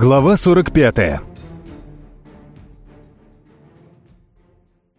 Глава 45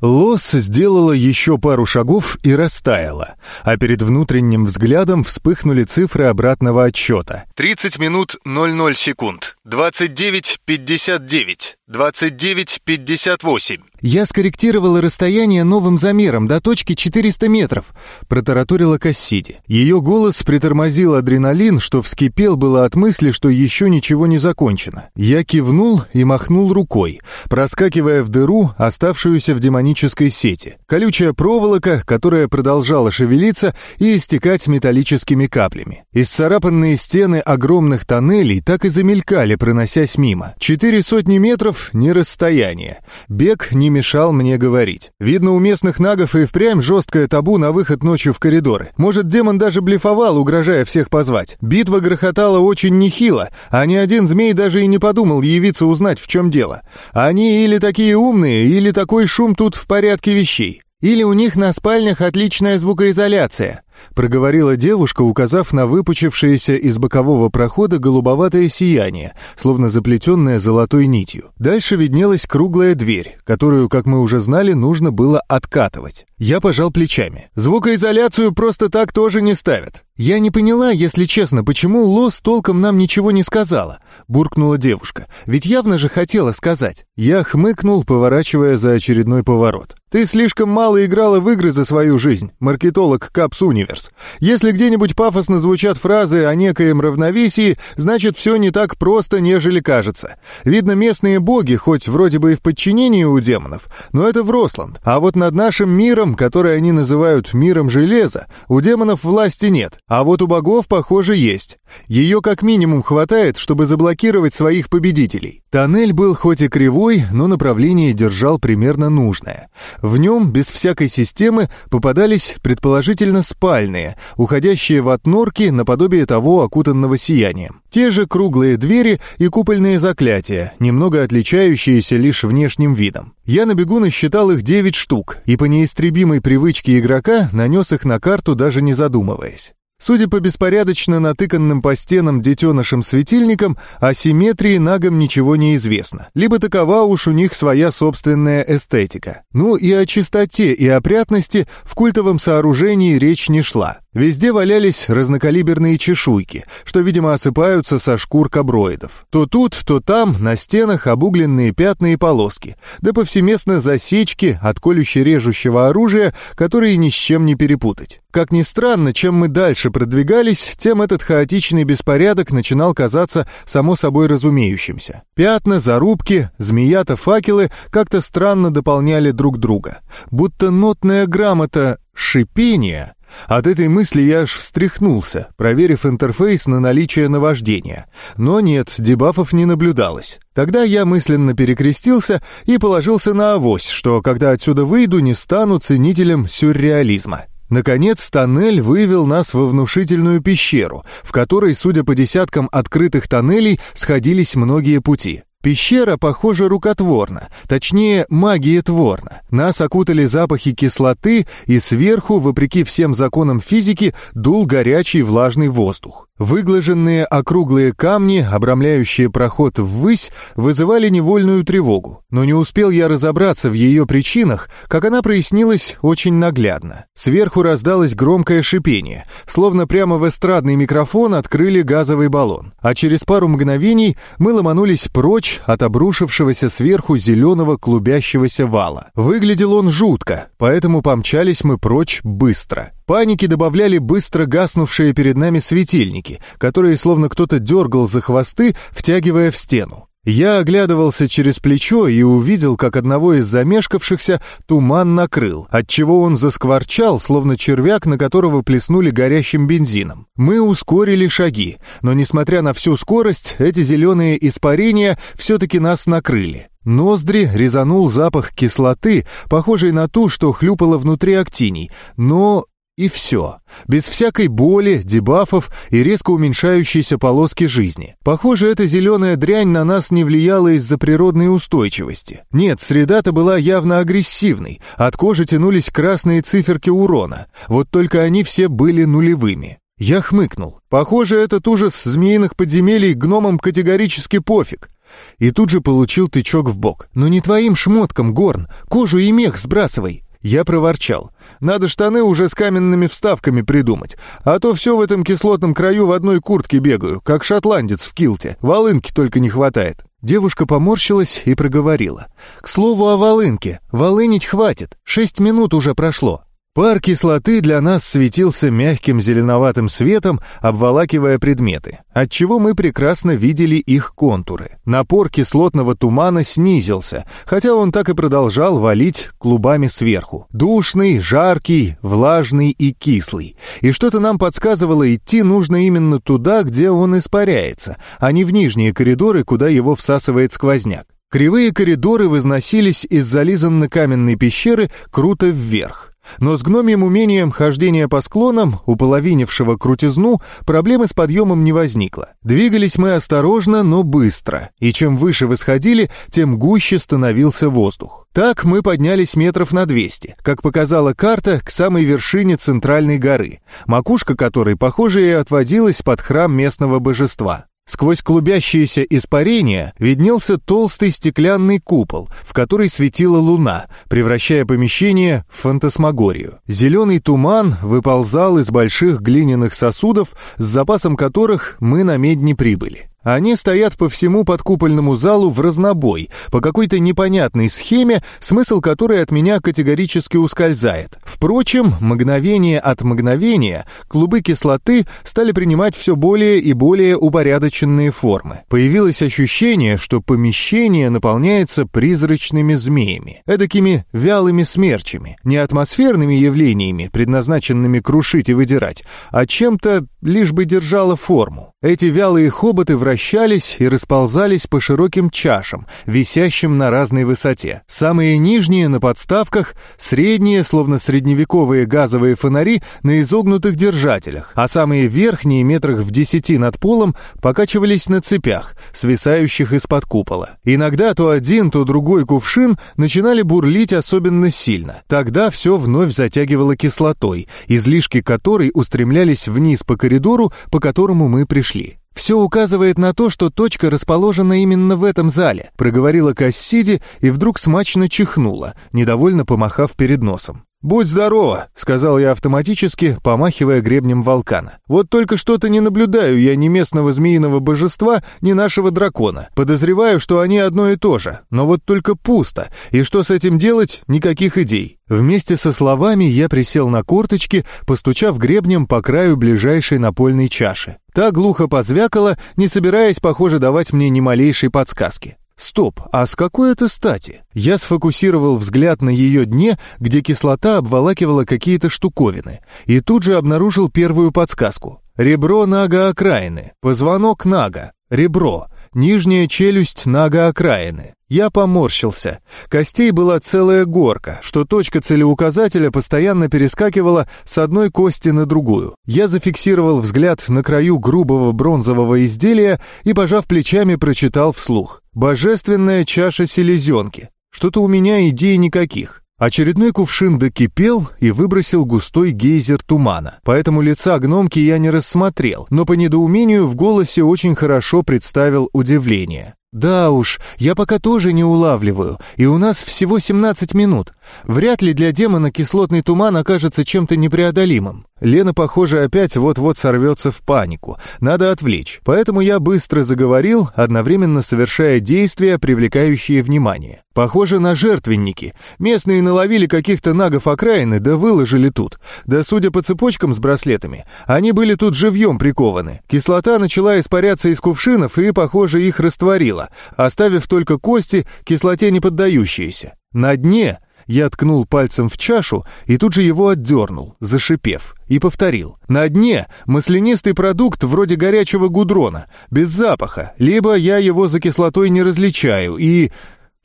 Лос сделала еще пару шагов и растаяла, а перед внутренним взглядом вспыхнули цифры обратного отсчета. 30 минут 00 секунд, 29.59, 29.58. «Я скорректировала расстояние новым замером до точки 400 метров», — протараторила Кассиди. Ее голос притормозил адреналин, что вскипел было от мысли, что еще ничего не закончено. Я кивнул и махнул рукой, проскакивая в дыру, оставшуюся в демонической сети. Колючая проволока, которая продолжала шевелиться и истекать металлическими каплями. Исцарапанные стены огромных тоннелей так и замелькали, проносясь мимо. Четыре сотни метров — не расстояние. Бег не мешал мне говорить. Видно, у местных нагов и впрямь жесткое табу на выход ночью в коридоры. Может, демон даже блефовал, угрожая всех позвать. Битва грохотала очень нехило, а ни один змей даже и не подумал явиться узнать, в чем дело. Они или такие умные, или такой шум тут в порядке вещей. Или у них на спальнях отличная звукоизоляция. — проговорила девушка, указав на выпучившееся из бокового прохода голубоватое сияние, словно заплетенное золотой нитью. Дальше виднелась круглая дверь, которую, как мы уже знали, нужно было откатывать. Я пожал плечами. Звукоизоляцию просто так тоже не ставят. «Я не поняла, если честно, почему Лос толком нам ничего не сказала», — буркнула девушка. «Ведь явно же хотела сказать». Я хмыкнул, поворачивая за очередной поворот. «Ты слишком мало играла в игры за свою жизнь, маркетолог Капс Универс. Если где-нибудь пафосно звучат фразы о некоем равновесии, значит, все не так просто, нежели кажется. Видно, местные боги, хоть вроде бы и в подчинении у демонов, но это в Росланд. А вот над нашим миром, который они называют миром железа, у демонов власти нет. А вот у богов, похоже, есть. Ее как минимум хватает, чтобы заблокировать своих победителей. Тоннель был хоть и кривой, но направление держал примерно нужное. В нем, без всякой системы, попадались предположительно спальные, уходящие в отнорки наподобие того окутанного сиянием. Те же круглые двери и купольные заклятия, немного отличающиеся лишь внешним видом. Я на бегу насчитал их 9 штук, и по неистребимой привычке игрока нанес их на карту, даже не задумываясь. Судя по беспорядочно натыканным по стенам детенышам светильникам, о симметрии нагам ничего не известно. Либо такова уж у них своя собственная эстетика. Ну и о чистоте и опрятности в культовом сооружении речь не шла. Везде валялись разнокалиберные чешуйки, что, видимо, осыпаются со шкур каброидов. То тут, то там на стенах обугленные пятна и полоски, да повсеместно засечки от колюще-режущего оружия, которые ни с чем не перепутать. Как ни странно, чем мы дальше продвигались, тем этот хаотичный беспорядок начинал казаться само собой разумеющимся. Пятна, зарубки, змеята, факелы как-то странно дополняли друг друга. Будто нотная грамота «шипение» От этой мысли я аж встряхнулся, проверив интерфейс на наличие наваждения. Но нет, дебафов не наблюдалось. Тогда я мысленно перекрестился и положился на авось, что когда отсюда выйду, не стану ценителем сюрреализма. Наконец, тоннель вывел нас во внушительную пещеру, в которой, судя по десяткам открытых тоннелей, сходились многие пути. Пещера, похоже, рукотворна, точнее, магиетворна. Нас окутали запахи кислоты, и сверху, вопреки всем законам физики, дул горячий влажный воздух. Выглаженные округлые камни, обрамляющие проход ввысь, вызывали невольную тревогу. Но не успел я разобраться в ее причинах, как она прояснилась очень наглядно. Сверху раздалось громкое шипение, словно прямо в эстрадный микрофон открыли газовый баллон. А через пару мгновений мы ломанулись прочь от обрушившегося сверху зеленого клубящегося вала. Выглядел он жутко, поэтому помчались мы прочь быстро. Паники добавляли быстро гаснувшие перед нами светильники, которые словно кто-то дергал за хвосты, втягивая в стену. Я оглядывался через плечо и увидел, как одного из замешкавшихся туман накрыл, отчего он заскворчал, словно червяк, на которого плеснули горящим бензином. Мы ускорили шаги, но, несмотря на всю скорость, эти зеленые испарения все-таки нас накрыли. Ноздри резанул запах кислоты, похожий на ту, что хлюпала внутри актиний, но и все. Без всякой боли, дебафов и резко уменьшающейся полоски жизни. Похоже, эта зеленая дрянь на нас не влияла из-за природной устойчивости. Нет, среда-то была явно агрессивной. От кожи тянулись красные циферки урона. Вот только они все были нулевыми. Я хмыкнул. Похоже, этот ужас змеиных подземелий гномам категорически пофиг. И тут же получил тычок в бок. «Ну не твоим шмоткам, Горн! Кожу и мех сбрасывай!» Я проворчал. «Надо штаны уже с каменными вставками придумать, а то все в этом кислотном краю в одной куртке бегаю, как шотландец в килте. Волынки только не хватает». Девушка поморщилась и проговорила. «К слову о волынке. Волынить хватит. Шесть минут уже прошло». Пар кислоты для нас светился мягким зеленоватым светом, обволакивая предметы, отчего мы прекрасно видели их контуры. Напор кислотного тумана снизился, хотя он так и продолжал валить клубами сверху. Душный, жаркий, влажный и кислый. И что-то нам подсказывало, идти нужно именно туда, где он испаряется, а не в нижние коридоры, куда его всасывает сквозняк. Кривые коридоры возносились из зализанной каменной пещеры круто вверх. Но с гномием умением хождения по склонам, уполовинившего крутизну, проблемы с подъемом не возникло. Двигались мы осторожно, но быстро, и чем выше восходили, тем гуще становился воздух. Так мы поднялись метров на 200, как показала карта, к самой вершине центральной горы, макушка которой, похоже, и отводилась под храм местного божества. Сквозь клубящиеся испарения виднелся толстый стеклянный купол, в который светила луна, превращая помещение в фантасмагорию. Зеленый туман выползал из больших глиняных сосудов, с запасом которых мы на медне прибыли. Они стоят по всему подкупольному залу в разнобой, по какой-то непонятной схеме, смысл которой от меня категорически ускользает. Впрочем, мгновение от мгновения клубы кислоты стали принимать все более и более упорядоченные формы. Появилось ощущение, что помещение наполняется призрачными змеями, эдакими вялыми смерчами, не атмосферными явлениями, предназначенными крушить и выдирать, а чем-то лишь бы держало форму. Эти вялые хоботы вращались и расползались по широким чашам, висящим на разной высоте. Самые нижние на подставках, средние, словно средневековые газовые фонари, на изогнутых держателях, а самые верхние, метрах в десяти над полом, покачивались на цепях, свисающих из-под купола. Иногда то один, то другой кувшин начинали бурлить особенно сильно. Тогда все вновь затягивало кислотой, излишки которой устремлялись вниз по коридору, по которому мы пришли. «Все указывает на то, что точка расположена именно в этом зале», проговорила Кассиди и вдруг смачно чихнула, недовольно помахав перед носом. «Будь здорова», — сказал я автоматически, помахивая гребнем волкана. «Вот только что-то не наблюдаю я ни местного змеиного божества, ни нашего дракона. Подозреваю, что они одно и то же, но вот только пусто, и что с этим делать, никаких идей». Вместе со словами я присел на корточки, постучав гребнем по краю ближайшей напольной чаши. Та глухо позвякала, не собираясь, похоже, давать мне ни малейшей подсказки. Стоп, а с какой это стати? Я сфокусировал взгляд на ее дне, где кислота обволакивала какие-то штуковины, и тут же обнаружил первую подсказку. Ребро нага окраины, позвонок нага, ребро, нижняя челюсть нага окраины. Я поморщился. Костей была целая горка, что точка целеуказателя постоянно перескакивала с одной кости на другую. Я зафиксировал взгляд на краю грубого бронзового изделия и, пожав плечами, прочитал вслух. «Божественная чаша селезенки». Что-то у меня идей никаких. Очередной кувшин докипел и выбросил густой гейзер тумана, поэтому лица гномки я не рассмотрел, но по недоумению в голосе очень хорошо представил удивление. «Да уж, я пока тоже не улавливаю, и у нас всего 17 минут. Вряд ли для демона кислотный туман окажется чем-то непреодолимым. Лена, похоже, опять вот-вот сорвется в панику. Надо отвлечь. Поэтому я быстро заговорил, одновременно совершая действия, привлекающие внимание. Похоже на жертвенники. Местные наловили каких-то нагов окраины, да выложили тут. Да, судя по цепочкам с браслетами, они были тут живьем прикованы. Кислота начала испаряться из кувшинов и, похоже, их растворила, оставив только кости, кислоте не поддающиеся. На дне я ткнул пальцем в чашу и тут же его отдернул, зашипев, и повторил. На дне маслянистый продукт вроде горячего гудрона, без запаха, либо я его за кислотой не различаю и...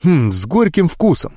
Хм, с горьким вкусом.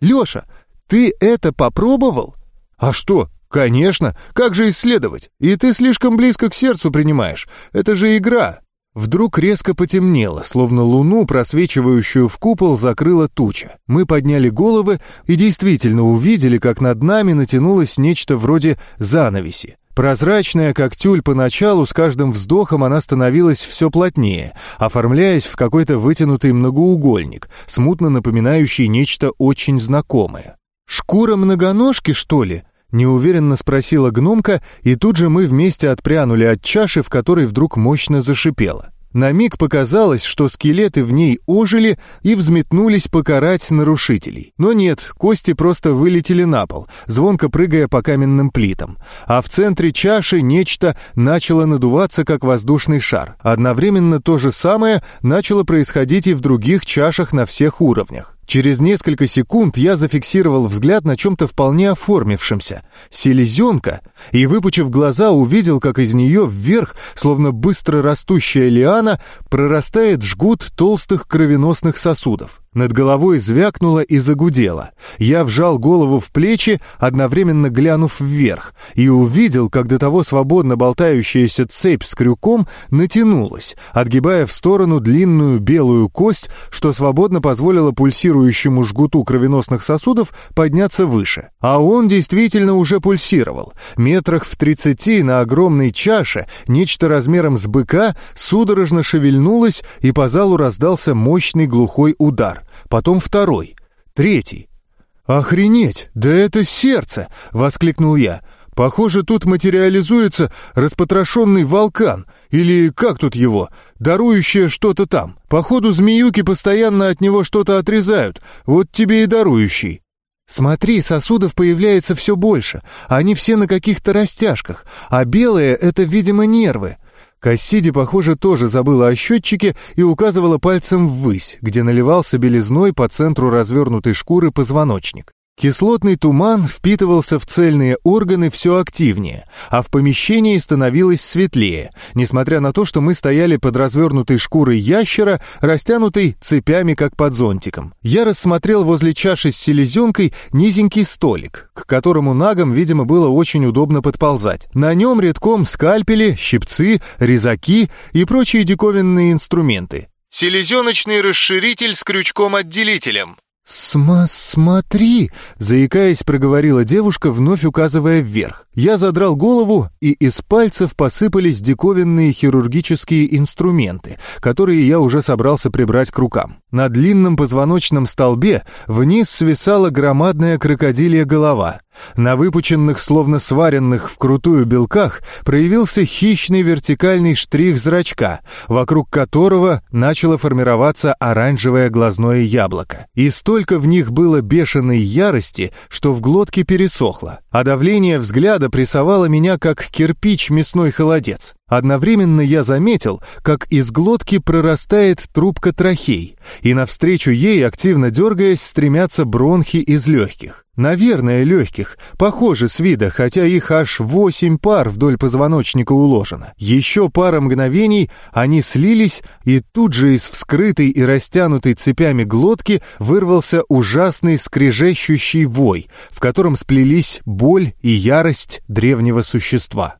«Леша, ты это попробовал?» «А что?» «Конечно! Как же исследовать? И ты слишком близко к сердцу принимаешь. Это же игра!» Вдруг резко потемнело, словно луну, просвечивающую в купол, закрыла туча. Мы подняли головы и действительно увидели, как над нами натянулось нечто вроде занавеси. Прозрачная, как тюль поначалу, с каждым вздохом она становилась все плотнее, оформляясь в какой-то вытянутый многоугольник, смутно напоминающий нечто очень знакомое. «Шкура многоножки, что ли?» — неуверенно спросила гномка, и тут же мы вместе отпрянули от чаши, в которой вдруг мощно зашипело. На миг показалось, что скелеты в ней ожили и взметнулись покарать нарушителей. Но нет, кости просто вылетели на пол, звонко прыгая по каменным плитам. А в центре чаши нечто начало надуваться, как воздушный шар. Одновременно то же самое начало происходить и в других чашах на всех уровнях. Через несколько секунд я зафиксировал взгляд на чем-то вполне оформившемся. Селезенка, и, выпучив глаза, увидел, как из нее вверх, словно быстро растущая лиана, прорастает жгут толстых кровеносных сосудов. Над головой звякнуло и загудело. Я вжал голову в плечи, одновременно глянув вверх, и увидел, как до того свободно болтающаяся цепь с крюком натянулась, отгибая в сторону длинную белую кость, что свободно позволило пульсирующему жгуту кровеносных сосудов подняться выше. А он действительно уже пульсировал. Метрах в тридцати на огромной чаше нечто размером с быка судорожно шевельнулось, и по залу раздался мощный глухой удар потом второй, третий. «Охренеть! Да это сердце!» — воскликнул я. «Похоже, тут материализуется распотрошенный волкан, или как тут его, дарующее что-то там. Походу, змеюки постоянно от него что-то отрезают, вот тебе и дарующий». «Смотри, сосудов появляется все больше, они все на каких-то растяжках, а белые — это, видимо, нервы. Кассиди, похоже, тоже забыла о счетчике и указывала пальцем ввысь, где наливался белизной по центру развернутой шкуры позвоночник. Кислотный туман впитывался в цельные органы все активнее, а в помещении становилось светлее, несмотря на то, что мы стояли под развернутой шкурой ящера, растянутой цепями, как под зонтиком. Я рассмотрел возле чаши с селезенкой низенький столик, к которому нагам, видимо, было очень удобно подползать. На нем редком скальпели, щипцы, резаки и прочие диковинные инструменты. «Селезеночный расширитель с крючком-отделителем», «Сма смотри!» — заикаясь, проговорила девушка, вновь указывая вверх. Я задрал голову, и из пальцев посыпались диковинные хирургические инструменты, которые я уже собрался прибрать к рукам. На длинном позвоночном столбе вниз свисала громадная крокодилья голова. На выпученных, словно сваренных вкрутую белках, проявился хищный вертикальный штрих зрачка, вокруг которого начало формироваться оранжевое глазное яблоко. И столько в них было бешеной ярости, что в глотке пересохло, а давление взгляда прессовала меня, как кирпич мясной холодец. Одновременно я заметил, как из глотки прорастает трубка трахей, и навстречу ей, активно дергаясь, стремятся бронхи из легких. Наверное, легких, похоже с вида, хотя их аж восемь пар вдоль позвоночника уложено. Еще пара мгновений они слились, и тут же из вскрытой и растянутой цепями глотки вырвался ужасный скрежещущий вой, в котором сплелись боль и ярость древнего существа.